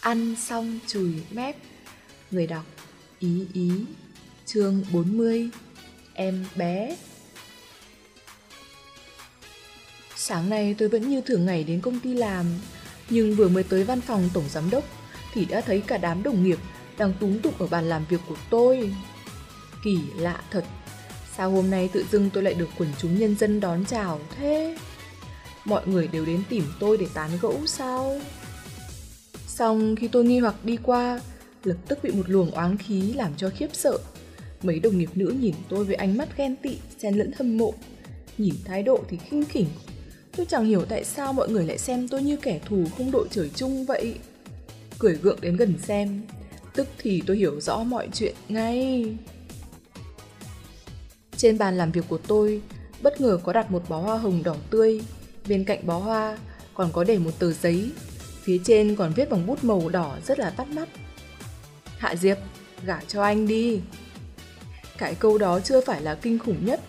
Ăn xong chùi mép Người đọc, Ý ý, Chương 40 Em bé Sáng nay tôi vẫn như thường ngày đến công ty làm, Nhưng vừa mới tới văn phòng tổng giám đốc Thì đã thấy cả đám đồng nghiệp đang túng tụng ở bàn làm việc của tôi Kỳ lạ thật, Sao hôm nay tự dưng tôi lại được quần chúng nhân dân đón chào thế? Mọi người đều đến tìm tôi để tán gẫu sao? Xong khi tôi nghi hoặc đi qua, lập tức bị một luồng oán khí làm cho khiếp sợ. Mấy đồng nghiệp nữ nhìn tôi với ánh mắt ghen tị, xen lẫn hâm mộ. Nhìn thái độ thì khinh khỉnh. Tôi chẳng hiểu tại sao mọi người lại xem tôi như kẻ thù không đội trời chung vậy. Cười gượng đến gần xem, tức thì tôi hiểu rõ mọi chuyện ngay. Trên bàn làm việc của tôi, bất ngờ có đặt một bó hoa hồng đỏ tươi. Bên cạnh bó hoa còn có để một tờ giấy. Phía trên còn viết bằng bút màu đỏ rất là bắt mắt. Hạ Diệp, gả cho anh đi. Cái câu đó chưa phải là kinh khủng nhất,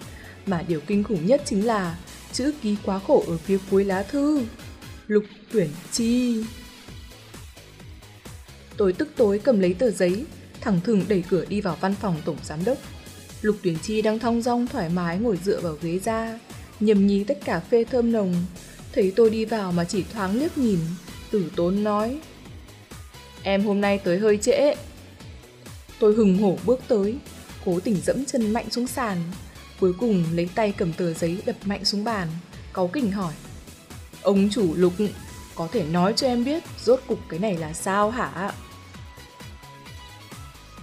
mà điều kinh khủng nhất chính là chữ ký quá khổ ở phía cuối lá thư. Lục tuyển chi. Tôi tức tối cầm lấy tờ giấy, thẳng thừng đẩy cửa đi vào văn phòng tổng giám đốc. Lục tuyển chi đang thong dong thoải mái ngồi dựa vào ghế ra, nhầm nhí tách cà phê thơm nồng. Thấy tôi đi vào mà chỉ thoáng liếc nhìn, tử tốn nói. Em hôm nay tới hơi trễ. Tôi hừng hổ bước tới, cố tình dẫm chân mạnh xuống sàn. Cuối cùng lấy tay cầm tờ giấy đập mạnh xuống bàn, cáu kỉnh hỏi. Ông chủ lục, có thể nói cho em biết rốt cục cái này là sao hả?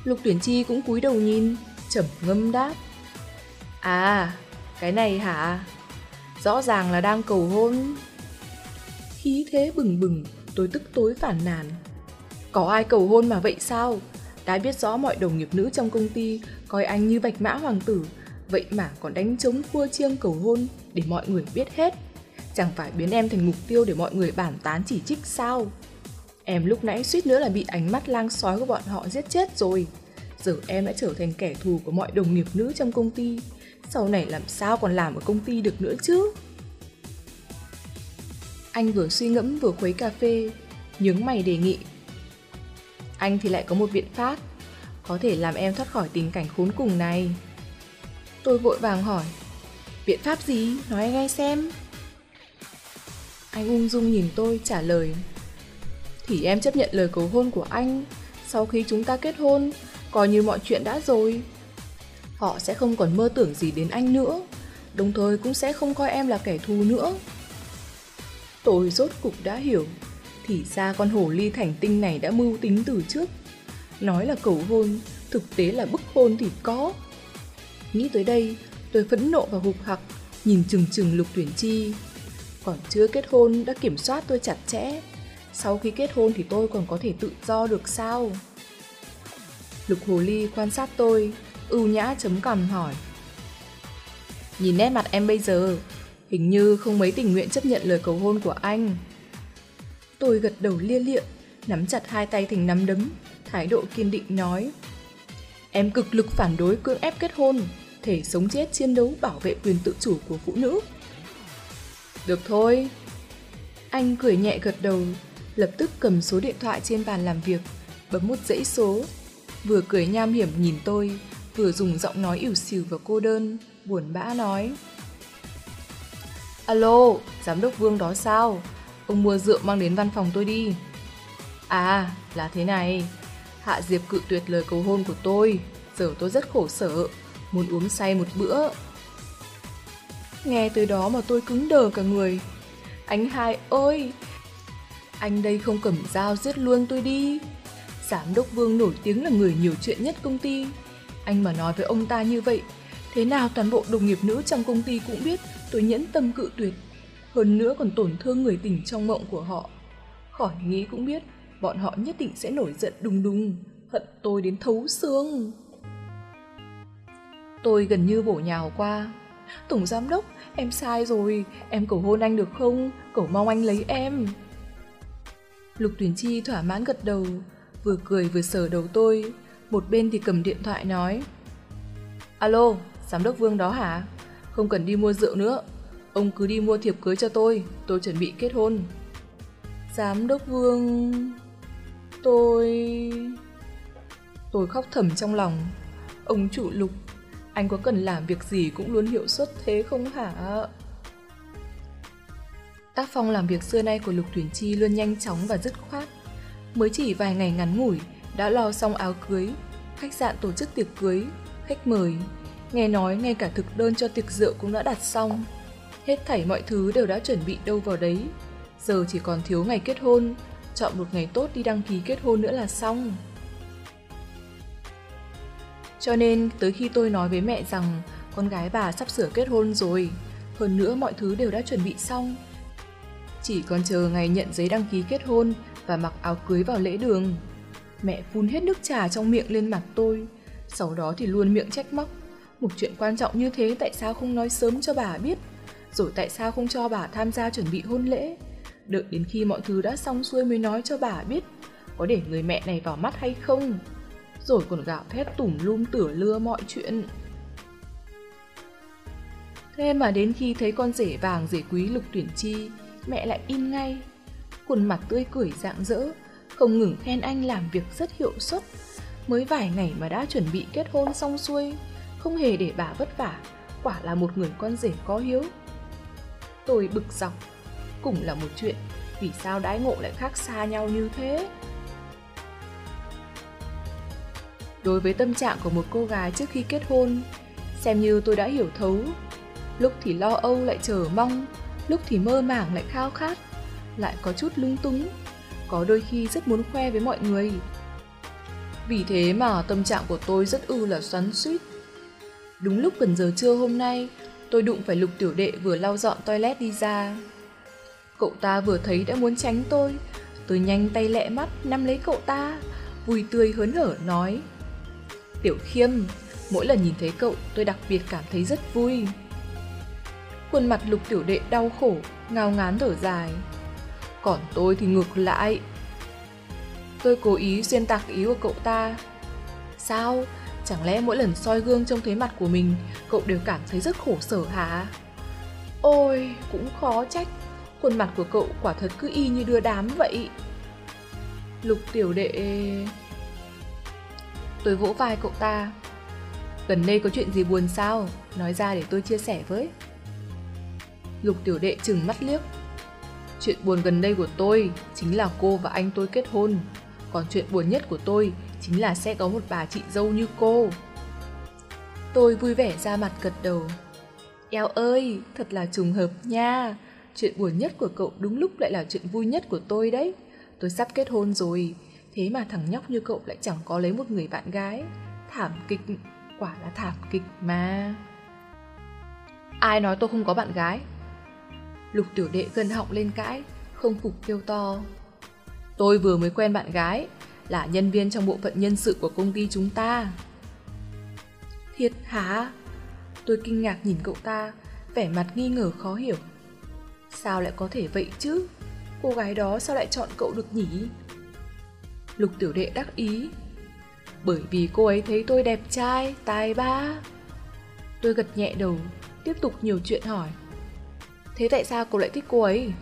Lục tuyển chi cũng cúi đầu nhìn, trầm ngâm đáp. À, cái này hả? Rõ ràng là đang cầu hôn. Khí thế bừng bừng, tôi tức tối phản nàn. Có ai cầu hôn mà vậy sao? Đã biết rõ mọi đồng nghiệp nữ trong công ty coi anh như bạch mã hoàng tử, vậy mà còn đánh trống cua chiêng cầu hôn để mọi người biết hết. Chẳng phải biến em thành mục tiêu để mọi người bản tán chỉ trích sao? Em lúc nãy suýt nữa là bị ánh mắt lang sói của bọn họ giết chết rồi. Giờ em đã trở thành kẻ thù của mọi đồng nghiệp nữ trong công ty. Sau này làm sao còn làm ở công ty được nữa chứ? Anh vừa suy ngẫm vừa khuấy cà phê, nhướng mày đề nghị. Anh thì lại có một biện pháp, có thể làm em thoát khỏi tình cảnh khốn cùng này. Tôi vội vàng hỏi, biện pháp gì? Nói nghe xem. Anh ung dung nhìn tôi trả lời. Thì em chấp nhận lời cầu hôn của anh, sau khi chúng ta kết hôn, coi như mọi chuyện đã rồi. Họ sẽ không còn mơ tưởng gì đến anh nữa, đồng thời cũng sẽ không coi em là kẻ thù nữa. Tôi rốt cục đã hiểu, thì ra con hổ ly thành tinh này đã mưu tính từ trước. Nói là cầu hôn, thực tế là bức hôn thì có. Nghĩ tới đây, tôi phẫn nộ và hụt hặc, nhìn chừng chừng lục tuyển chi. Còn chưa kết hôn đã kiểm soát tôi chặt chẽ. Sau khi kết hôn thì tôi còn có thể tự do được sao? Lục Hồ Ly quan sát tôi, ưu nhã chấm cằm hỏi. Nhìn nét mặt em bây giờ, hình như không mấy tình nguyện chấp nhận lời cầu hôn của anh. Tôi gật đầu lia lịa, nắm chặt hai tay thành nắm đấm, thái độ kiên định nói. Em cực lực phản đối cưỡng ép kết hôn, thể sống chết chiến đấu bảo vệ quyền tự chủ của phụ nữ. Được thôi. Anh cười nhẹ gật đầu, lập tức cầm số điện thoại trên bàn làm việc, bấm một dãy số vừa cười nham hiểm nhìn tôi, vừa dùng giọng nói ỉu xìu và cô đơn, buồn bã nói. Alo, giám đốc Vương đó sao? Ông mua rượu mang đến văn phòng tôi đi. À, là thế này. Hạ Diệp cự tuyệt lời cầu hôn của tôi. Giờ tôi rất khổ sở, muốn uống say một bữa. Nghe tới đó mà tôi cứng đờ cả người. Anh hai ơi! Anh đây không cầm dao giết luôn tôi đi. Giám đốc Vương nổi tiếng là người nhiều chuyện nhất công ty. Anh mà nói với ông ta như vậy, thế nào toàn bộ đồng nghiệp nữ trong công ty cũng biết tôi nhẫn tâm cự tuyệt. Hơn nữa còn tổn thương người tình trong mộng của họ. Khỏi nghĩ cũng biết, bọn họ nhất định sẽ nổi giận đùng đùng, hận tôi đến thấu xương. Tôi gần như bổ nhào qua. Tổng giám đốc, em sai rồi, em cầu hôn anh được không? Cầu mong anh lấy em. Lục Tuyển Chi thỏa mãn gật đầu, vừa cười vừa sờ đầu tôi, một bên thì cầm điện thoại nói. Alo, giám đốc Vương đó hả? Không cần đi mua rượu nữa, ông cứ đi mua thiệp cưới cho tôi, tôi chuẩn bị kết hôn. Giám đốc Vương... Tôi... Tôi khóc thầm trong lòng. Ông chủ lục, anh có cần làm việc gì cũng luôn hiệu suất thế không hả? Tác phong làm việc xưa nay của Lục Tuyển Chi luôn nhanh chóng và dứt khoát. Mới chỉ vài ngày ngắn ngủi, đã lo xong áo cưới, khách sạn tổ chức tiệc cưới, khách mời. Nghe nói ngay cả thực đơn cho tiệc rượu cũng đã đặt xong. Hết thảy mọi thứ đều đã chuẩn bị đâu vào đấy. Giờ chỉ còn thiếu ngày kết hôn, chọn một ngày tốt đi đăng ký kết hôn nữa là xong. Cho nên tới khi tôi nói với mẹ rằng con gái bà sắp sửa kết hôn rồi, hơn nữa mọi thứ đều đã chuẩn bị xong. Chỉ còn chờ ngày nhận giấy đăng ký kết hôn và mặc áo cưới vào lễ đường. Mẹ phun hết nước trà trong miệng lên mặt tôi, sau đó thì luôn miệng trách móc. Một chuyện quan trọng như thế tại sao không nói sớm cho bà biết? Rồi tại sao không cho bà tham gia chuẩn bị hôn lễ? Đợi đến khi mọi thứ đã xong xuôi mới nói cho bà biết có để người mẹ này vào mắt hay không? Rồi còn gạo thét tủm lum tửa lưa mọi chuyện. Thế mà đến khi thấy con rể vàng rể quý lục tuyển chi, mẹ lại im ngay. Khuôn mặt tươi cười rạng rỡ, không ngừng khen anh làm việc rất hiệu suất. Mới vài ngày mà đã chuẩn bị kết hôn xong xuôi, không hề để bà vất vả, quả là một người con rể có hiếu. Tôi bực dọc, cũng là một chuyện, vì sao đái ngộ lại khác xa nhau như thế? Đối với tâm trạng của một cô gái trước khi kết hôn, xem như tôi đã hiểu thấu. Lúc thì lo âu lại chờ mong, lúc thì mơ màng lại khao khát, lại có chút lung túng, có đôi khi rất muốn khoe với mọi người. Vì thế mà tâm trạng của tôi rất ư là xoắn suýt. Đúng lúc gần giờ trưa hôm nay, tôi đụng phải lục tiểu đệ vừa lau dọn toilet đi ra. Cậu ta vừa thấy đã muốn tránh tôi, tôi nhanh tay lẹ mắt nắm lấy cậu ta, vui tươi hớn hở nói. Tiểu khiêm, mỗi lần nhìn thấy cậu tôi đặc biệt cảm thấy rất vui. Khuôn mặt lục tiểu đệ đau khổ, ngao ngán thở dài. Còn tôi thì ngược lại. Tôi cố ý xuyên tạc ý của cậu ta. Sao? Chẳng lẽ mỗi lần soi gương trông thấy mặt của mình, cậu đều cảm thấy rất khổ sở hả? Ôi, cũng khó trách. Khuôn mặt của cậu quả thật cứ y như đưa đám vậy. Lục tiểu đệ... Tôi vỗ vai cậu ta. Gần đây có chuyện gì buồn sao? Nói ra để tôi chia sẻ với. Lục tiểu đệ chừng mắt liếc. Chuyện buồn gần đây của tôi chính là cô và anh tôi kết hôn. Còn chuyện buồn nhất của tôi chính là sẽ có một bà chị dâu như cô. Tôi vui vẻ ra mặt gật đầu. Eo ơi, thật là trùng hợp nha. Chuyện buồn nhất của cậu đúng lúc lại là chuyện vui nhất của tôi đấy. Tôi sắp kết hôn rồi, thế mà thằng nhóc như cậu lại chẳng có lấy một người bạn gái. Thảm kịch, quả là thảm kịch mà. Ai nói tôi không có bạn gái? Lục tiểu đệ gần họng lên cãi, không phục kêu to. Tôi vừa mới quen bạn gái, là nhân viên trong bộ phận nhân sự của công ty chúng ta. Thiệt hả? Tôi kinh ngạc nhìn cậu ta, vẻ mặt nghi ngờ khó hiểu. Sao lại có thể vậy chứ? Cô gái đó sao lại chọn cậu được nhỉ? Lục tiểu đệ đắc ý. Bởi vì cô ấy thấy tôi đẹp trai, tài ba. Tôi gật nhẹ đầu, tiếp tục nhiều chuyện hỏi. Thế tại sao cô lại thích cô ấy?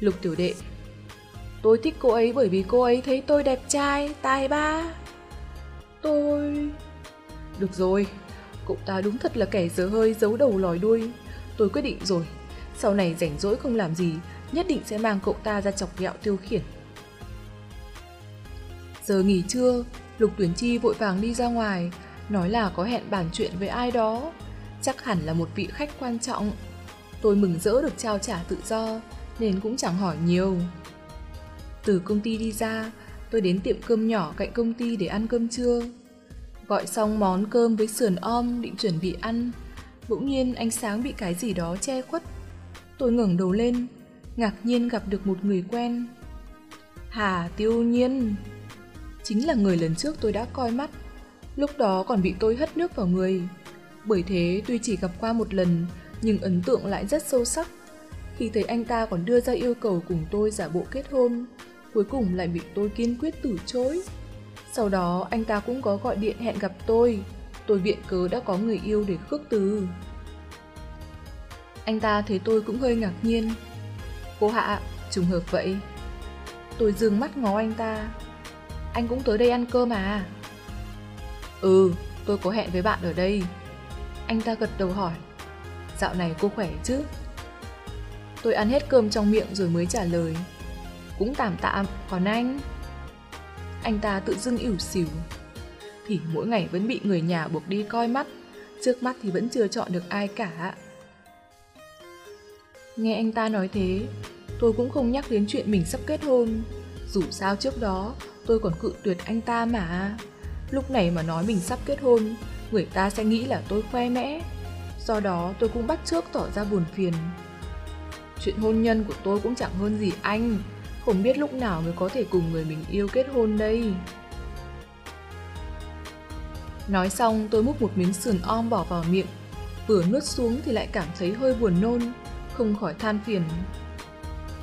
Lục tiểu đệ Tôi thích cô ấy bởi vì cô ấy thấy tôi đẹp trai, tài ba. Tôi... Được rồi, cậu ta đúng thật là kẻ dở hơi giấu đầu lòi đuôi. Tôi quyết định rồi, sau này rảnh rỗi không làm gì Nhất định sẽ mang cậu ta ra chọc ghẹo tiêu khiển. Giờ nghỉ trưa, Lục Tuyển Chi vội vàng đi ra ngoài Nói là có hẹn bàn chuyện với ai đó. Chắc hẳn là một vị khách quan trọng. Tôi mừng rỡ được trao trả tự do, nên cũng chẳng hỏi nhiều. Từ công ty đi ra, tôi đến tiệm cơm nhỏ cạnh công ty để ăn cơm trưa. Gọi xong món cơm với sườn om định chuẩn bị ăn, bỗng nhiên ánh sáng bị cái gì đó che khuất. Tôi ngẩng đầu lên, ngạc nhiên gặp được một người quen. Hà Tiêu Nhiên Chính là người lần trước tôi đã coi mắt, lúc đó còn bị tôi hất nước vào người. Bởi thế tuy chỉ gặp qua một lần, nhưng ấn tượng lại rất sâu sắc. Khi thấy anh ta còn đưa ra yêu cầu cùng tôi giả bộ kết hôn, cuối cùng lại bị tôi kiên quyết từ chối. Sau đó anh ta cũng có gọi điện hẹn gặp tôi, tôi viện cớ đã có người yêu để khước từ. Anh ta thấy tôi cũng hơi ngạc nhiên. Cô Hạ, trùng hợp vậy. Tôi dừng mắt ngó anh ta. Anh cũng tới đây ăn cơm à? Ừ, tôi có hẹn với bạn ở đây. Anh ta gật đầu hỏi. Dạo này cô khỏe chứ? Tôi ăn hết cơm trong miệng rồi mới trả lời. Cũng tạm tạm, còn anh? Anh ta tự dưng ỉu xỉu. Thì mỗi ngày vẫn bị người nhà buộc đi coi mắt, trước mắt thì vẫn chưa chọn được ai cả. Nghe anh ta nói thế, tôi cũng không nhắc đến chuyện mình sắp kết hôn. Dù sao trước đó, tôi còn cự tuyệt anh ta mà. Lúc này mà nói mình sắp kết hôn, người ta sẽ nghĩ là tôi khoe mẽ. Do đó tôi cũng bắt trước tỏ ra buồn phiền. Chuyện hôn nhân của tôi cũng chẳng hơn gì anh, không biết lúc nào mới có thể cùng người mình yêu kết hôn đây. Nói xong tôi múc một miếng sườn om bỏ vào miệng, vừa nuốt xuống thì lại cảm thấy hơi buồn nôn, không khỏi than phiền.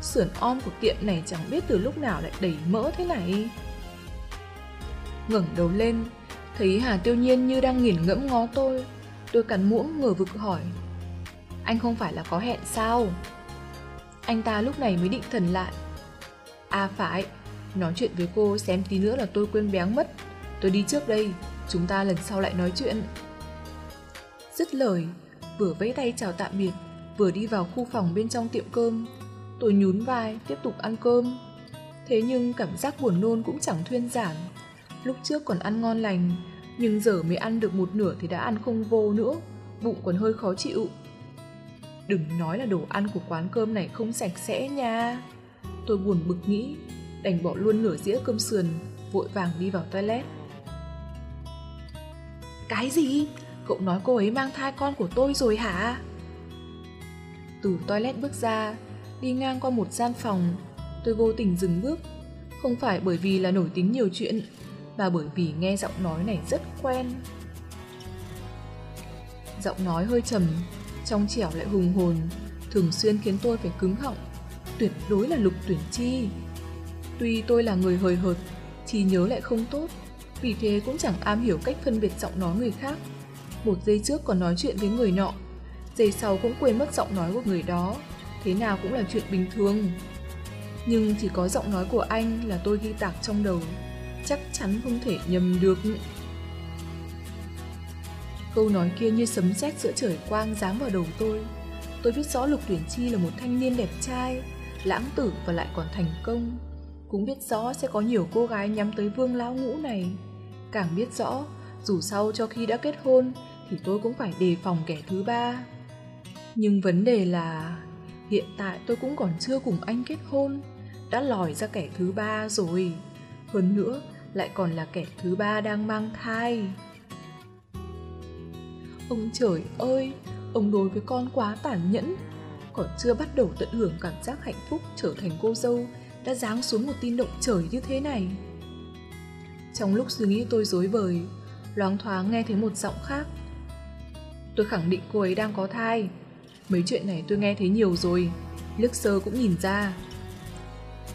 Sườn om của tiệm này chẳng biết từ lúc nào lại đầy mỡ thế này. ngẩng đầu lên, thấy Hà Tiêu Nhiên như đang nghiền ngẫm ngó tôi. Tôi cắn muỗng ngờ vực hỏi. Anh không phải là có hẹn sao? Anh ta lúc này mới định thần lại. À phải, nói chuyện với cô xem tí nữa là tôi quên béng mất. Tôi đi trước đây, chúng ta lần sau lại nói chuyện. Dứt lời, vừa vẫy tay chào tạm biệt, vừa đi vào khu phòng bên trong tiệm cơm. Tôi nhún vai, tiếp tục ăn cơm. Thế nhưng cảm giác buồn nôn cũng chẳng thuyên giảm. Lúc trước còn ăn ngon lành, nhưng giờ mới ăn được một nửa thì đã ăn không vô nữa, bụng còn hơi khó chịu. Đừng nói là đồ ăn của quán cơm này không sạch sẽ nha. Tôi buồn bực nghĩ, đành bỏ luôn nửa dĩa cơm sườn, vội vàng đi vào toilet. Cái gì? Cậu nói cô ấy mang thai con của tôi rồi hả? Từ toilet bước ra, đi ngang qua một gian phòng, tôi vô tình dừng bước. Không phải bởi vì là nổi tiếng nhiều chuyện, mà bởi vì nghe giọng nói này rất quen. Giọng nói hơi trầm, trong trẻo lại hùng hồn, thường xuyên khiến tôi phải cứng họng. Tuyệt đối là lục tuyển chi. Tuy tôi là người hời hợt, trí nhớ lại không tốt, vì thế cũng chẳng am hiểu cách phân biệt giọng nói người khác. Một giây trước còn nói chuyện với người nọ, giây sau cũng quên mất giọng nói của người đó, thế nào cũng là chuyện bình thường. Nhưng chỉ có giọng nói của anh là tôi ghi tạc trong đầu, chắc chắn không thể nhầm được. Câu nói kia như sấm sét giữa trời quang giáng vào đầu tôi. Tôi biết rõ Lục Tuyển Chi là một thanh niên đẹp trai, lãng tử và lại còn thành công. Cũng biết rõ sẽ có nhiều cô gái nhắm tới vương lão ngũ này. Càng biết rõ, dù sau cho khi đã kết hôn thì tôi cũng phải đề phòng kẻ thứ ba. Nhưng vấn đề là hiện tại tôi cũng còn chưa cùng anh kết hôn, đã lòi ra kẻ thứ ba rồi. Hơn nữa, lại còn là kẻ thứ ba đang mang thai. Ông trời ơi, ông đối với con quá tàn nhẫn. Còn chưa bắt đầu tận hưởng cảm giác hạnh phúc trở thành cô dâu, đã giáng xuống một tin động trời như thế này. Trong lúc suy nghĩ tôi dối bời, loáng thoáng nghe thấy một giọng khác. Tôi khẳng định cô ấy đang có thai. Mấy chuyện này tôi nghe thấy nhiều rồi, Lức sơ cũng nhìn ra.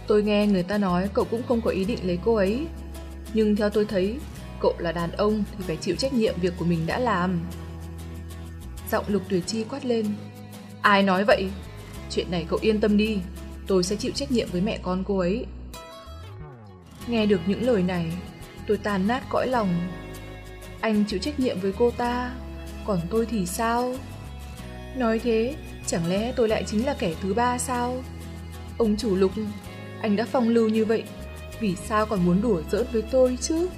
Tôi nghe người ta nói cậu cũng không có ý định lấy cô ấy. Nhưng theo tôi thấy, cậu là đàn ông thì phải chịu trách nhiệm việc của mình đã làm. Giọng lục tuyệt chi quát lên. Ai nói vậy? Chuyện này cậu yên tâm đi, tôi sẽ chịu trách nhiệm với mẹ con cô ấy. Nghe được những lời này, tôi tàn nát cõi lòng. Anh chịu trách nhiệm với cô ta, còn tôi thì sao? Nói thế, chẳng lẽ tôi lại chính là kẻ thứ ba sao? Ông chủ lục, anh đã phong lưu như vậy, vì sao còn muốn đùa giỡn với tôi chứ?